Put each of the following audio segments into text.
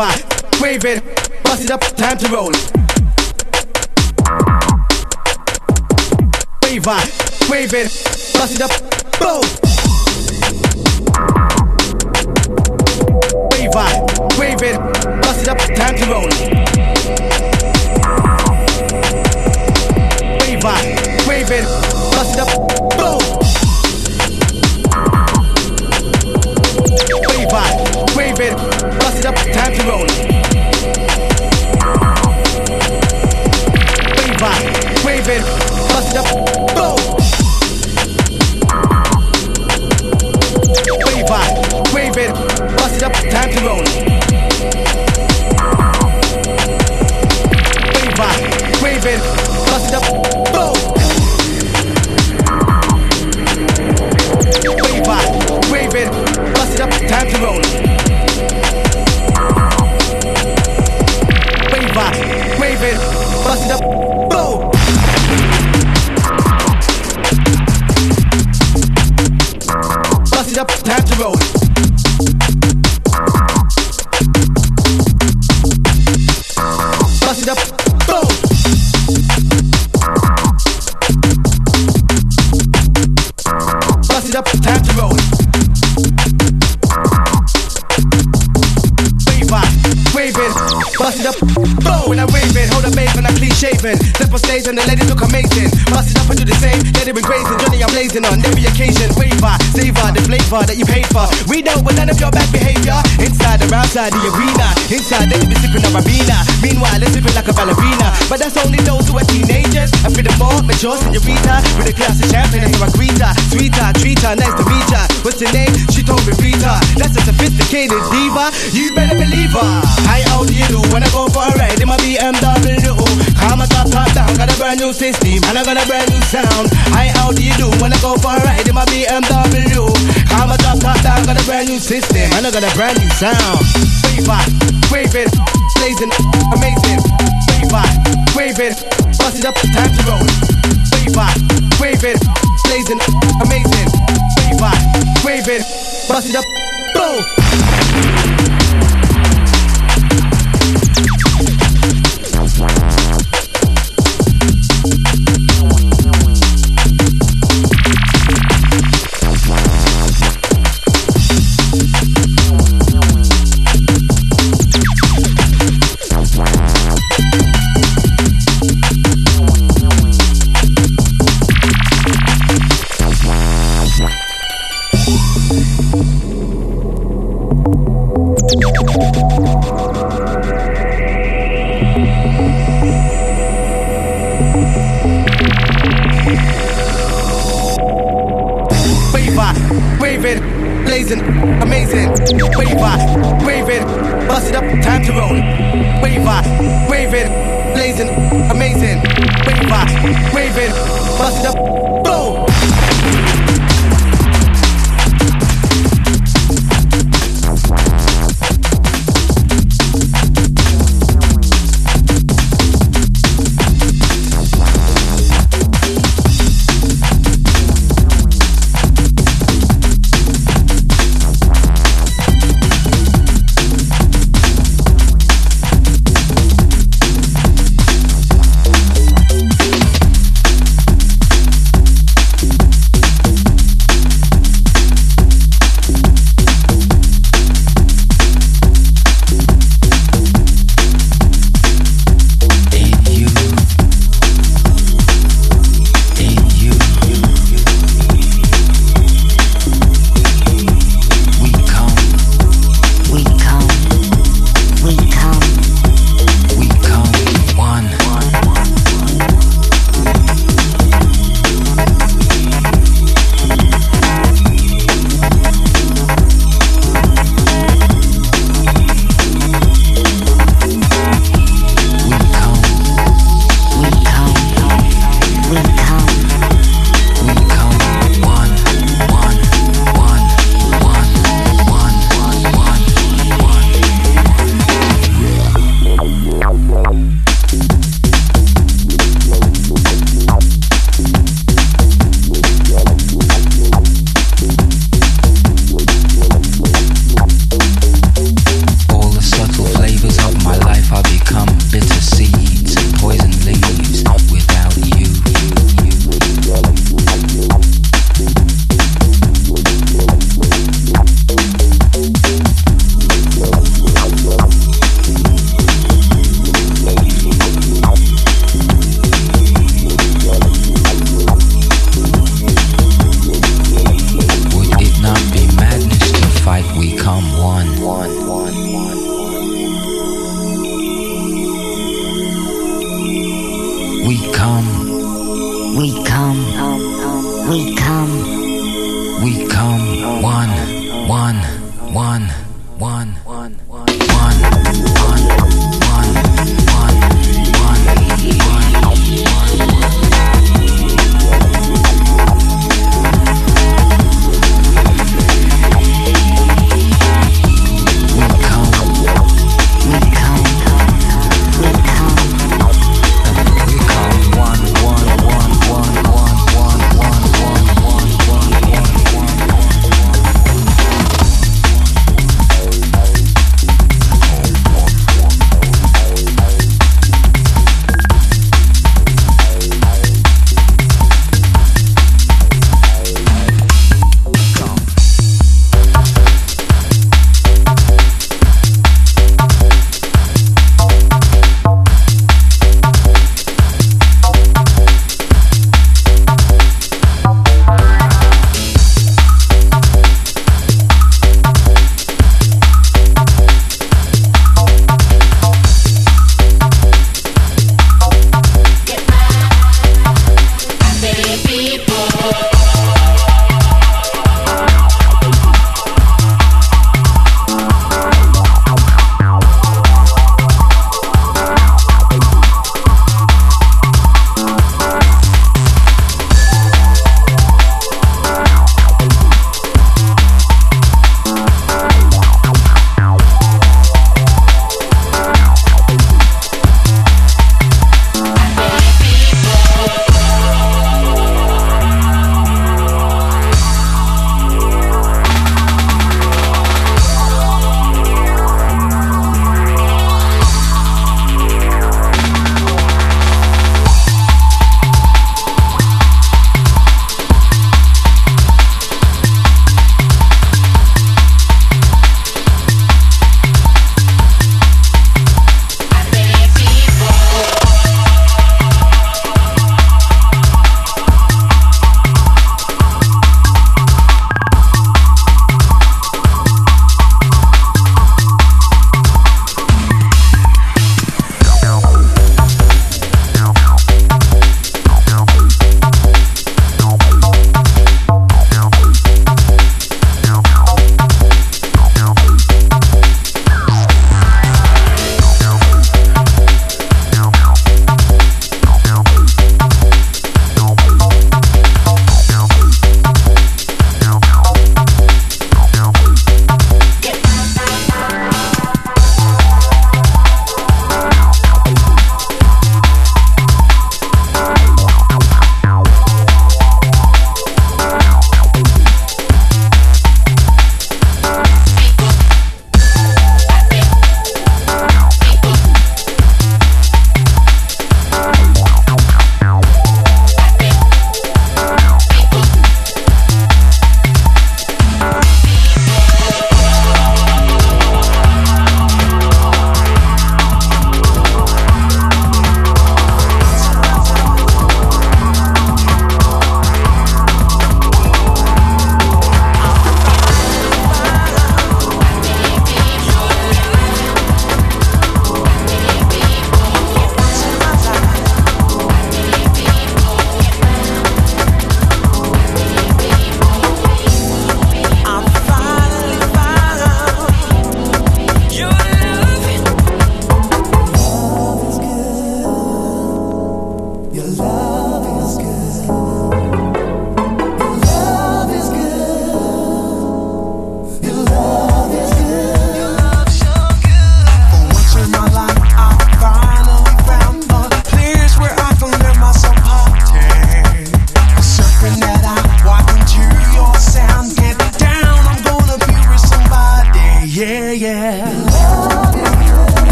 vibe, wave it, bust it up, time to roll. Wave vibe, wave it, bust it up, boom. Wave vibe, wave it, bust it up, time to roll. Vibe, wave it, bust it up, And the ladies look amazing. Bust it up and do the same, it be grazing. Johnny, I'm blazing on every occasion. Wave vibe, savor the flavor that you paid for. We know, but none of your bad behavior. Inside or outside the arena, inside they be sipping a Ribena. Meanwhile, they're sipping like a ballerina. But that's only those who are teenagers. I feel the more mature senorita with a glass of champagne and a greeter. Sweeter, treater, nice to meet ya. What's your name? She told me Rita. That's a sophisticated diva. You better believe her. How old you do when I go for a ride in my BMW? Come top, top down, got a brand new system and I got a brand new sound. How old you do when I go for a ride in my BMW? Brand new system and I got a brand new sound. Wave it, blazing, amazing. Wave it, wave it, bust it up, time to roll. Wave it, blazing, amazing. Wave it, wave it, bust it up, boom. Bust up,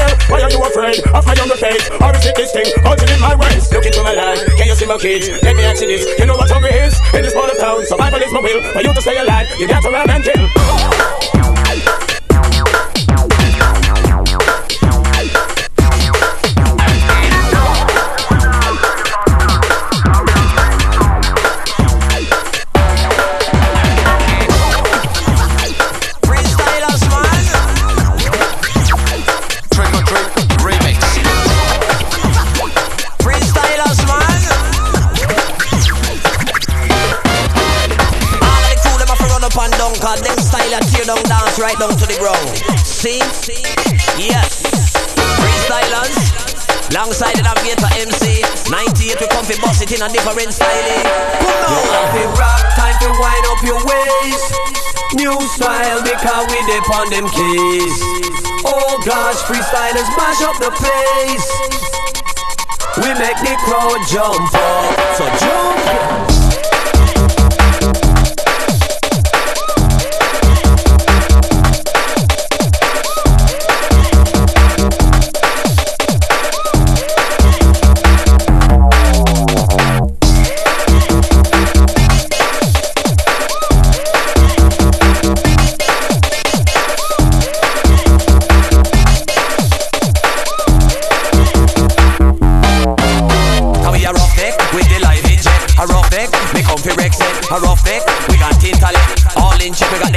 hell? Why are you afraid of my younger face? Or is it this thing holding in my ways. Look into my life, can you see my kids? Let me ask you this, you know what hungry is? In this small town, survival is my will. For you to stay alive, you got to run and kill. right down to the ground. See? Yes. Freestylers. Longside the Navigator MC. 98 we come fi boss it in a different style. Eh? Come on. Time fi rock, time to wind up your waist. New style because we dip on them keys. Oh gosh, freestylers mash up the place. We make the crowd jump up. So jump up.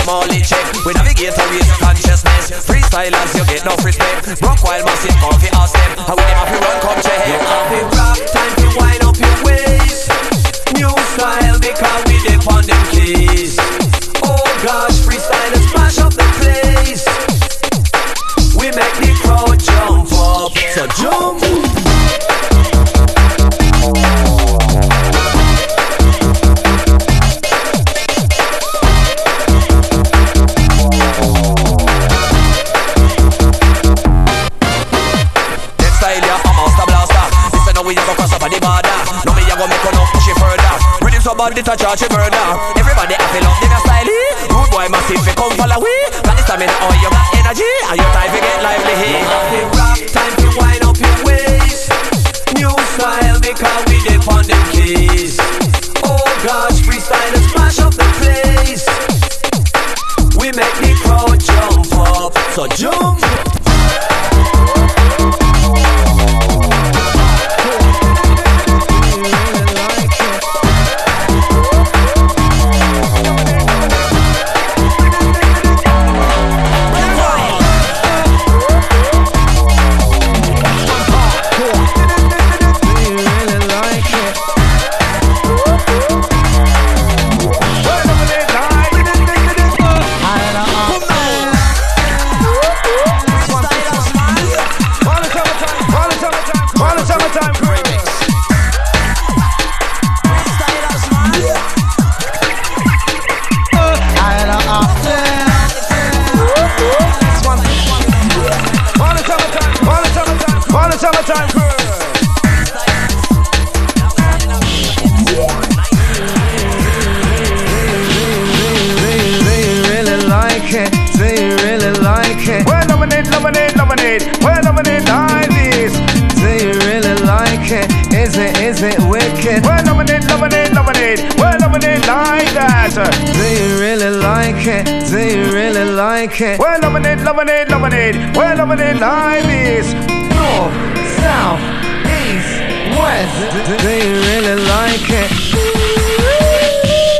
molly check. We navigate a race consciousness. Freestylers, you get no respect. Broke while massive coffee, ask them. How would them have you run, come check? You have bad a charge a murder. Everybody have up in a style. Rude boy massive fi come follow we. Got the stamina, oh you got energy, and your time fi get lively to rock, time to wind up your waist. New style because we dip on them keys. Oh gosh, freestylers smash up the place. We make the crowd jump up, so jump. Really like it? Well, lemonade, lemonade, lemonade. Well, lemonade like this. North, south, east, west. Do, do you really like it?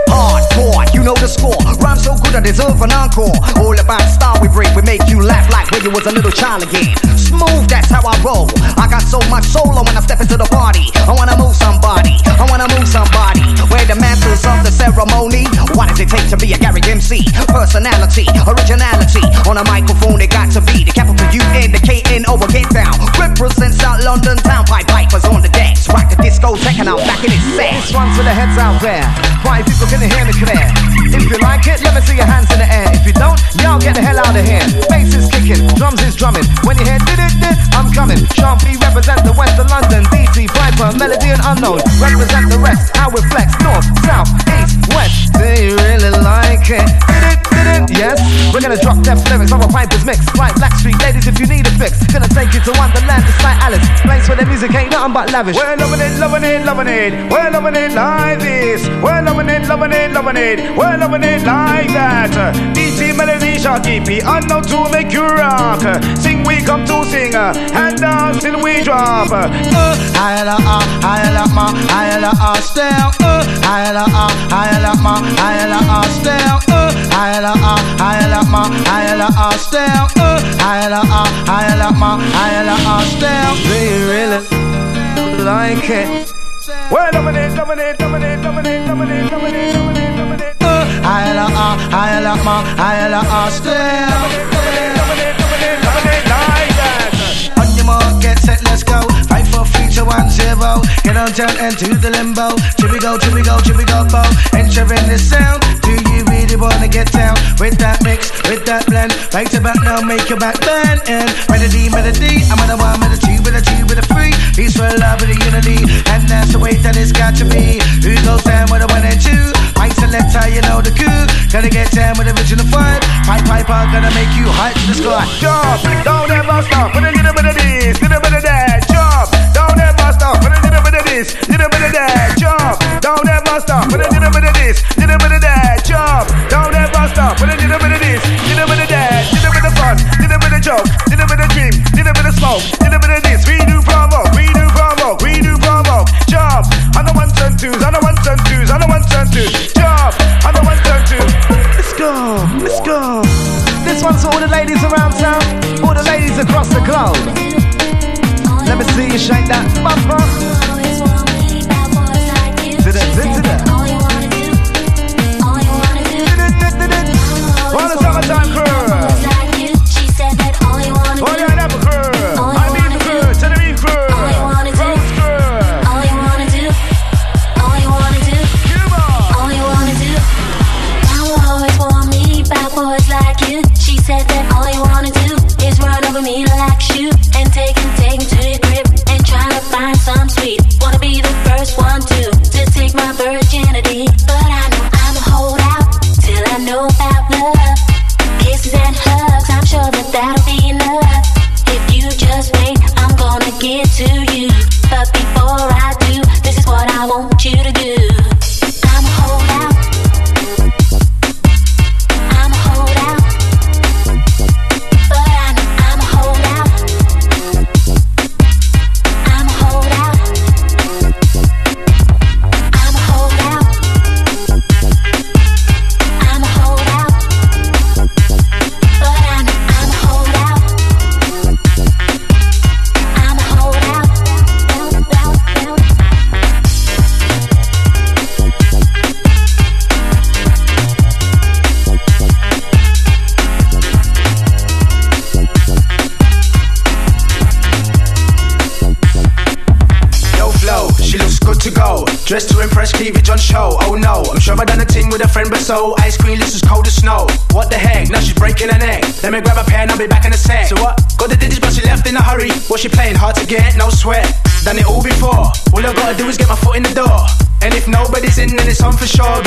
Hardcore, you know the score. So good I deserve an encore. All about style we bring, we make you laugh like when you was a little child again. Smooth, that's how I roll. I got so much solo when I step into the party. I wanna move somebody, I wanna move somebody. Where the masters of the ceremony. What does it take to be a Gary MC? Personality, originality. On a microphone, it got to be the capital U N, the K N O, get down. Represent South London town, pipe pipers on the decks. Rock the disco, taking out back in its set. This one to the heads out there. Why people can hear me clear? If you like it, let me see your hands in the air. If you don't, y'all get the hell out of here. Bass is kicking, drums is drumming. When you hear did it did, I'm coming. P represent the west of London. DT Piper, melody and unknown. Represent the rest. How we flex, north, south, east, west. Do you really like it? Did it, did it? Yes. We're gonna drop death lyrics a Piper's mix. Right, Blackstreet ladies, if you need a fix, gonna take you to Wonderland. It's like Alice. Place where the music ain't nothing but lavish. Well, lemonade, lemonade, lemonade. Like this, We're loving it, loving it, loving it. We're loving it like that. DT melody, Sharky P, unknown to make you rock. Sing, we come to sing. And dance till we drop. Uh, I la ah, I la ma, I la ah, still. Uh, I la ah, I la ma, I la ah, still. Uh, I la ah, I la ma, I la ah. Uh, I la ah, I la ma, I la ah, still. Do you really like it? Well, lemonade, lemonade, lemonade, lemonade, lemonade, lemonade, lemonade. Uh, I la ah, I la ma, I la ah, still. Lemonade, lemonade, lemonade, lemonade like that. On your mark, get set, let's go. Five, four, three, two, one, zero. Get on down and the limbo. We go, we go, we go, bo. Entering the sound. Do you really wanna get down with that mix, with that blend? To back now, make your back bend. And melody, melody. I'm on a one, with a two, with a two, with a three. Peace for love, with a unity. And that's the way that it's got to be. Who goes down with a one and two? My selector, you know the coup. Gotta get down with original five. Pipe, pipe, are gonna make you high to the sky. Jump, don't ever stop with a little bit of this, little bit of that. Jump, don't ever stop with a little bit of this, little bit of that. Jump, don't ever stop with a little bit of this, little bit of that. Jump, can't stop. But I a bit of this, a bit of that, a bit of fun, a bit of joke, a bit of dream, a bit of smoke, a bit of this. We do provoke, we do provoke, we do provoke. Jump! on the ones and twos, on the ones and twos, on the ones and twos. Jump! on the ones and twos. Let's go, let's go. This one's for all the ladies around town, all the ladies across the globe. Let me see you shake that bumper. To the, to the.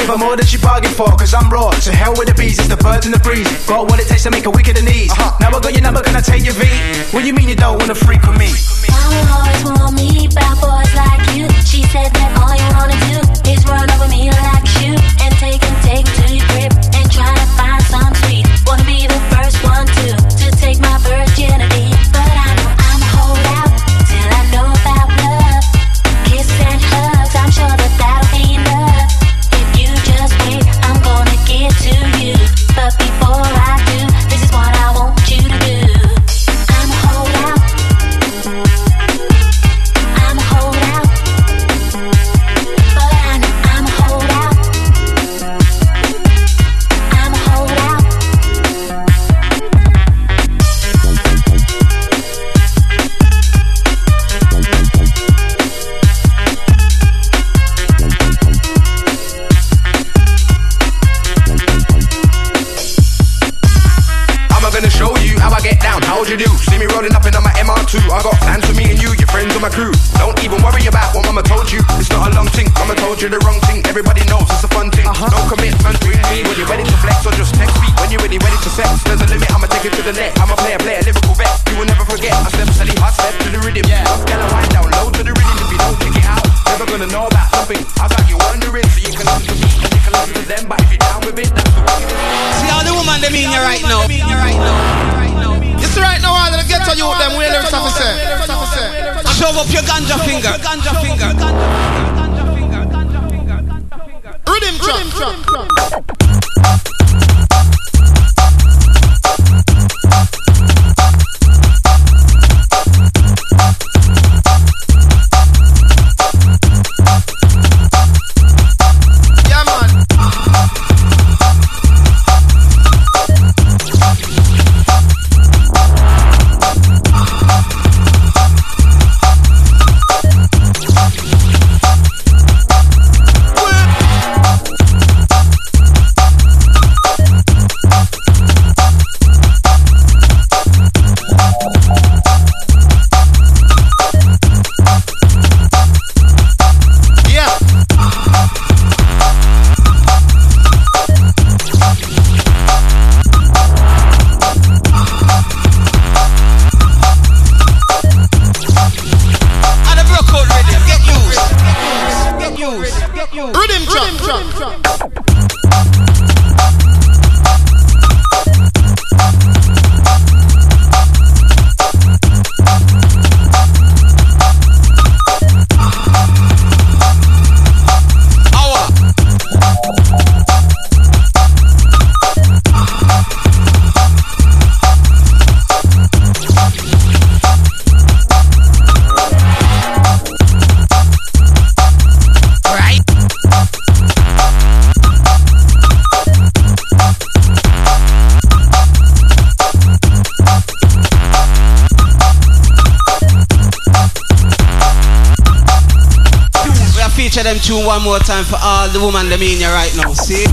But more than she bargained for, cause I'm raw. So hell with the bees, it's the birds and the breeze. Got what it takes to make a wicked than ease. Uh-huh. Now I got your number, can I take your V? What you mean you don't wanna freak with me? I will always want me, bad boys like you. She said that more time for all the woman them in you right now. See?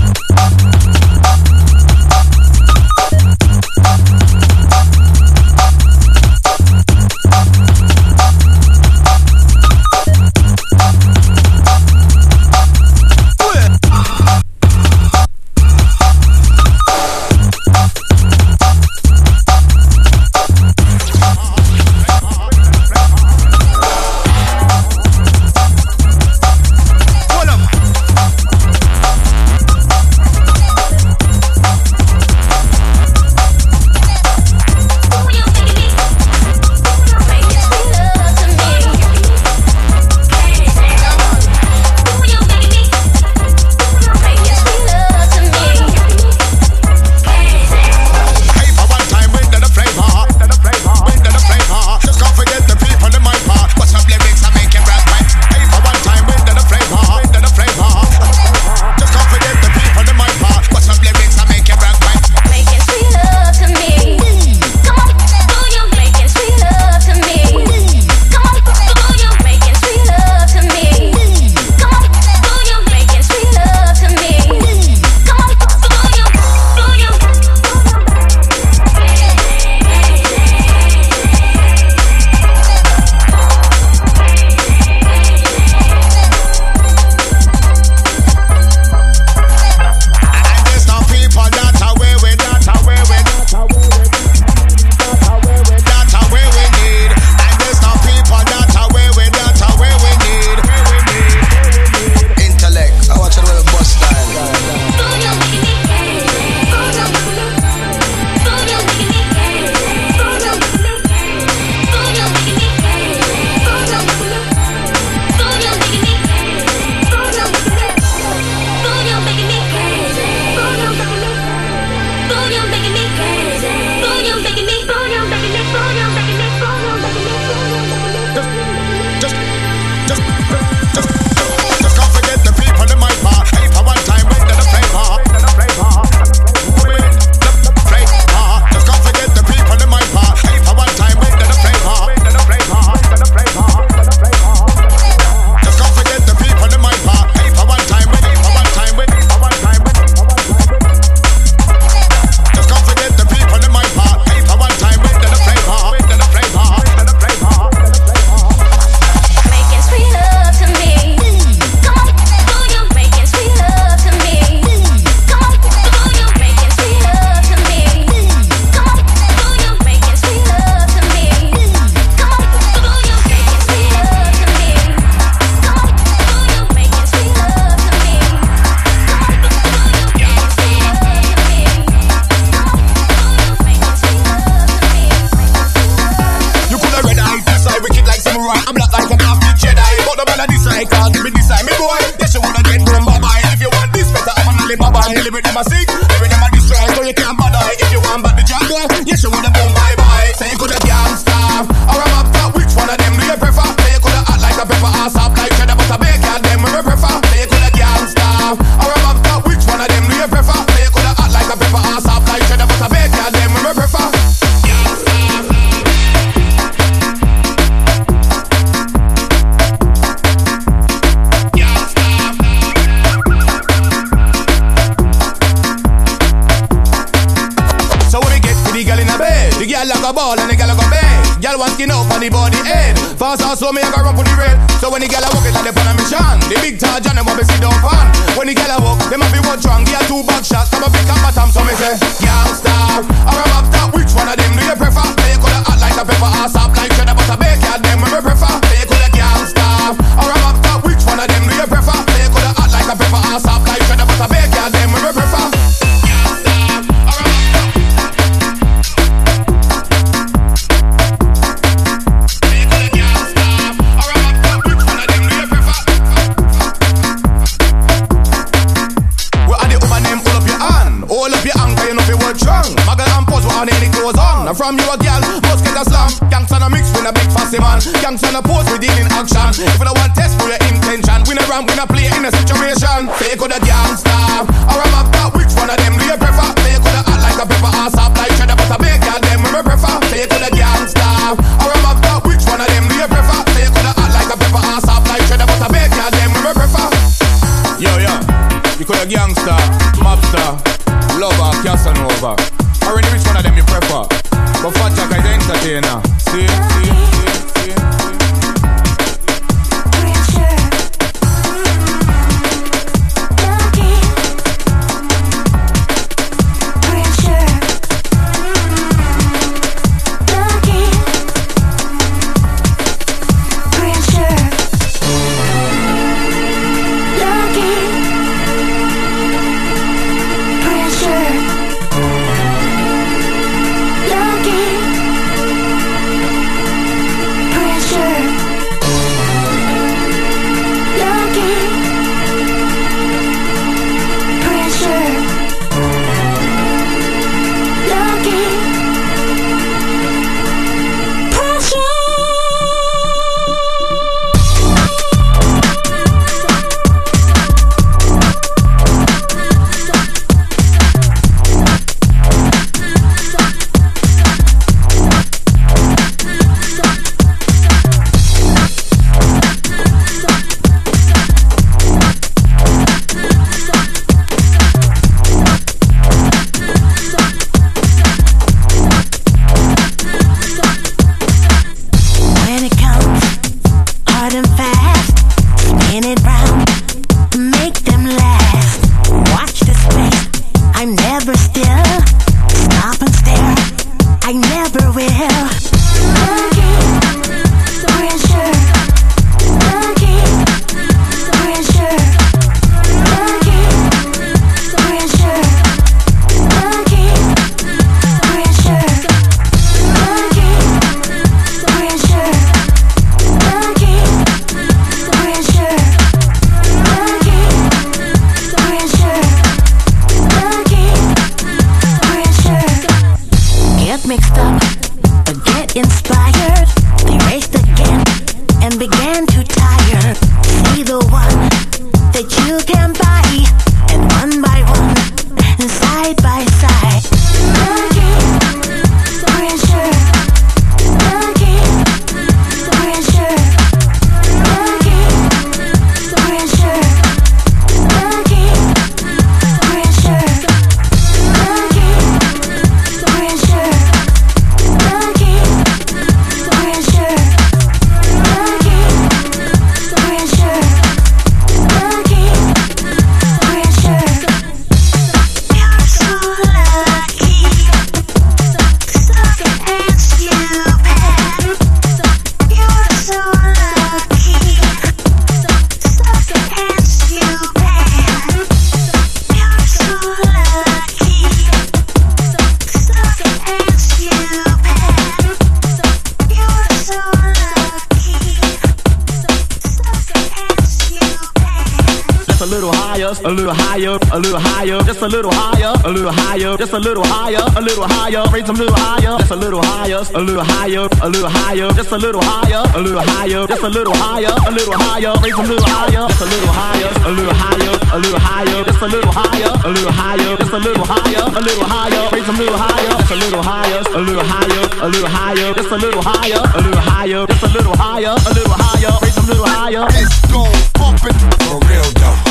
a little higher, a little higher, just a little higher, a little higher, just a little higher, a little higher, raise them a little higher, just a little higher, a little higher, a little higher, just a little higher, a little higher, just a little higher, a little higher, raise them a little higher, just a little higher, a little higher, a little higher, just a little higher, a little higher, just a little higher, a little higher, raise them a little higher, just a little higher, a little higher, a little higher, just a little higher, a little higher, just a little higher, a little higher, raise them a little higher. It's go bumping for real though.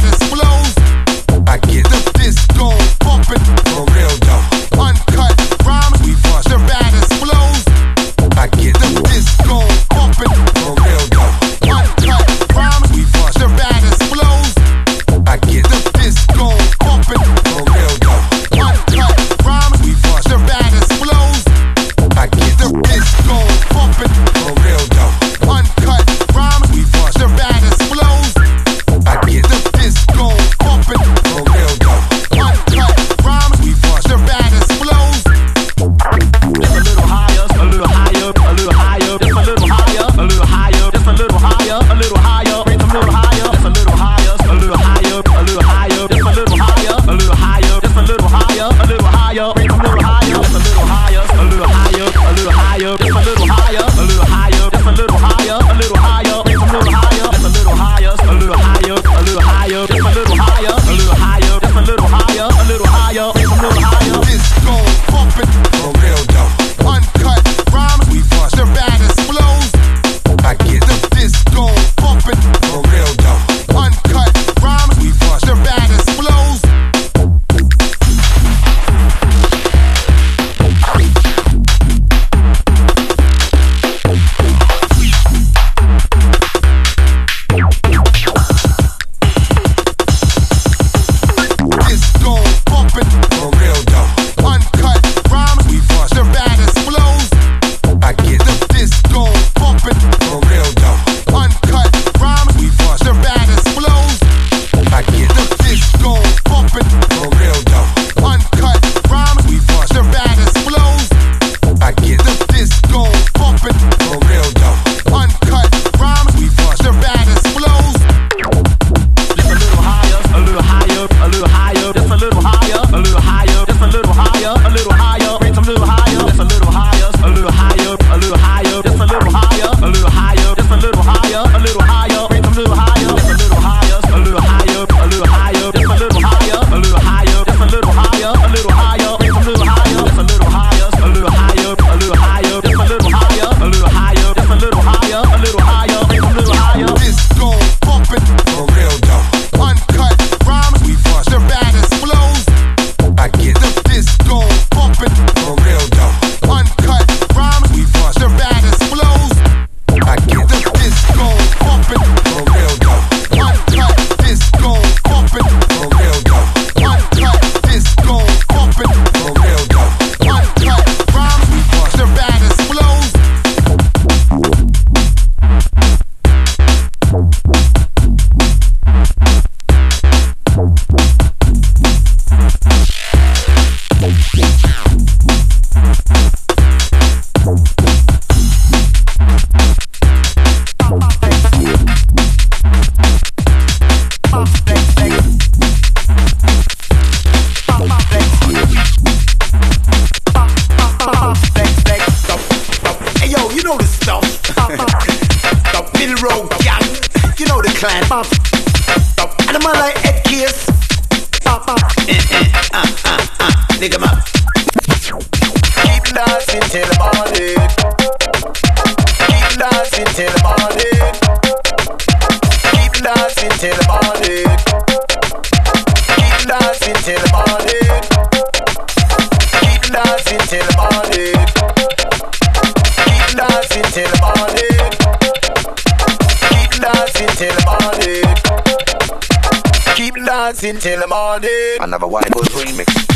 Full dancing till the morning. Another white goes remix.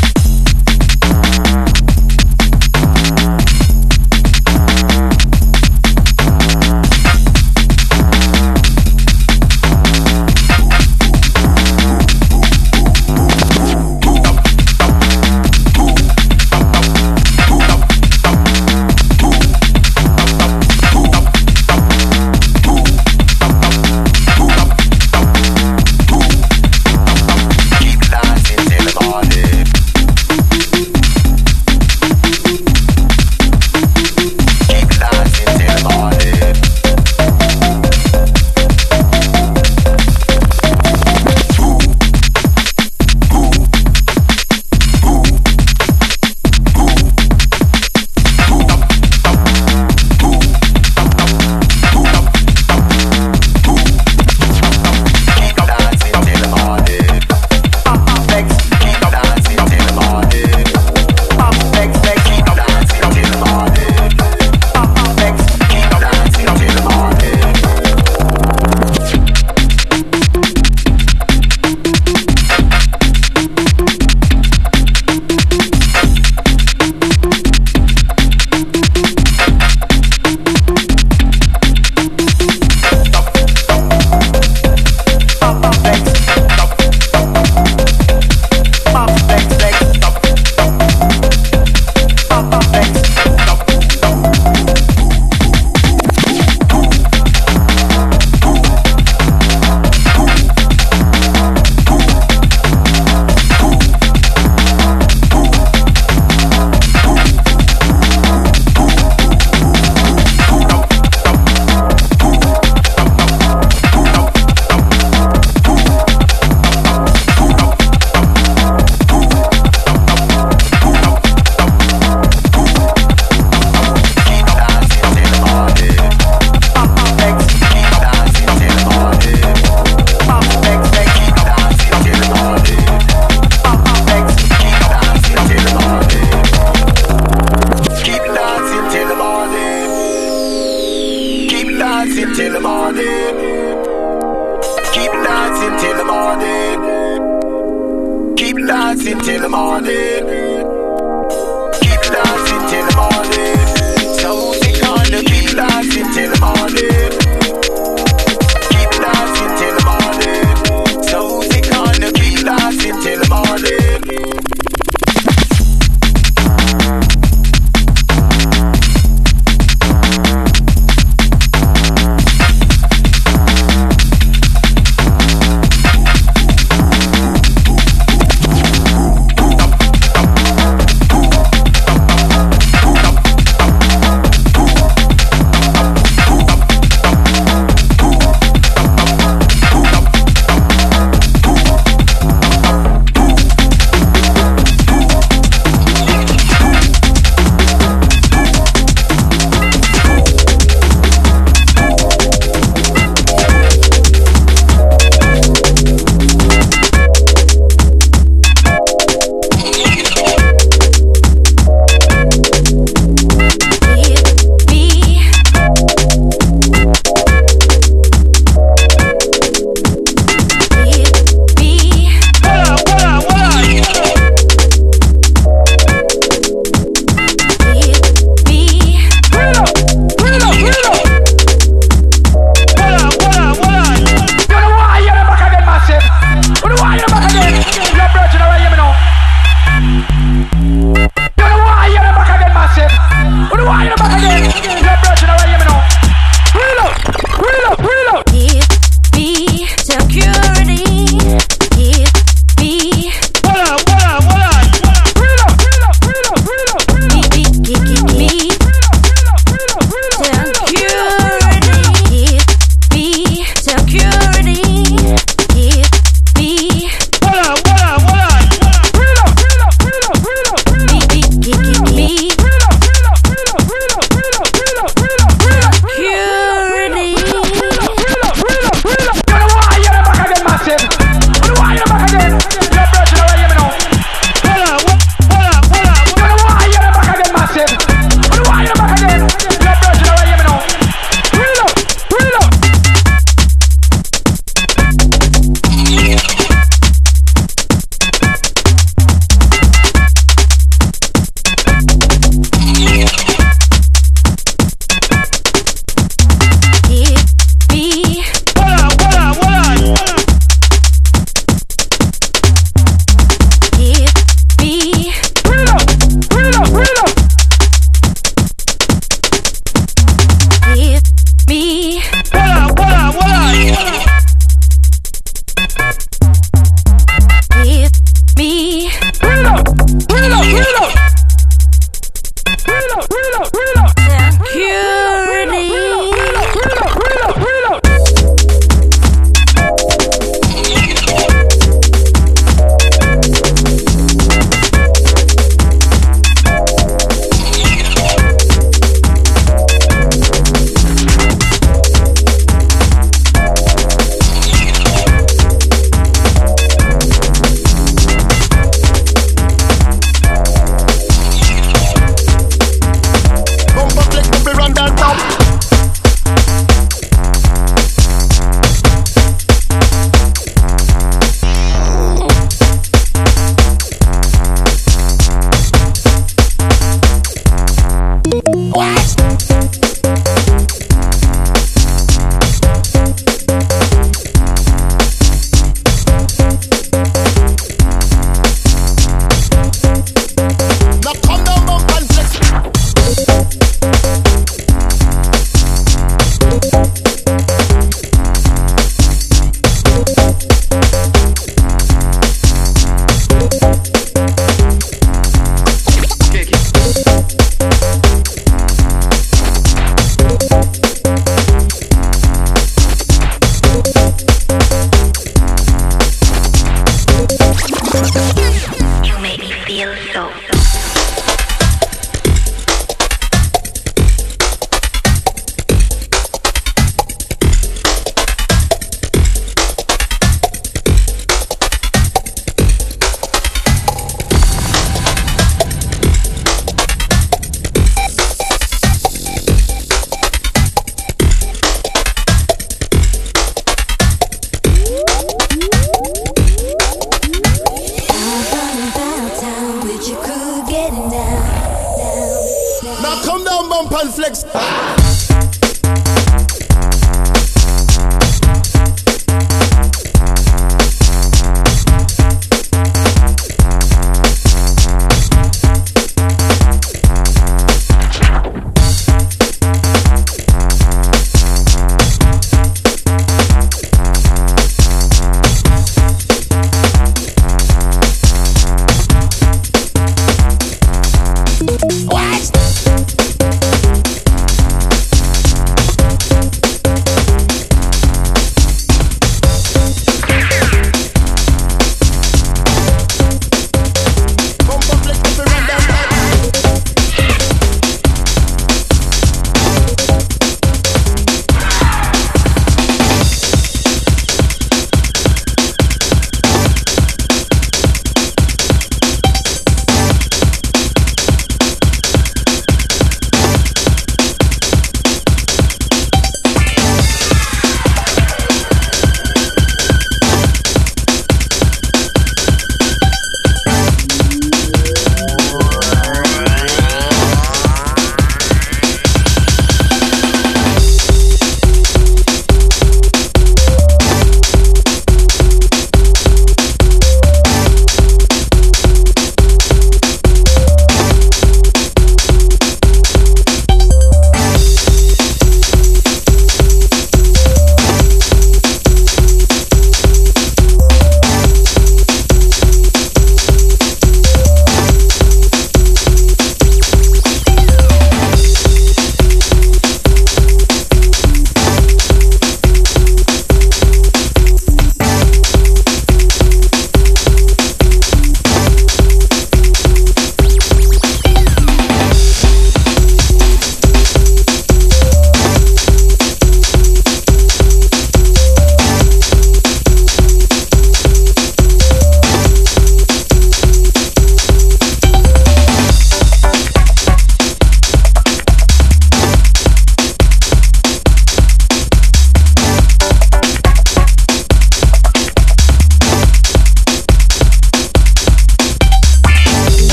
why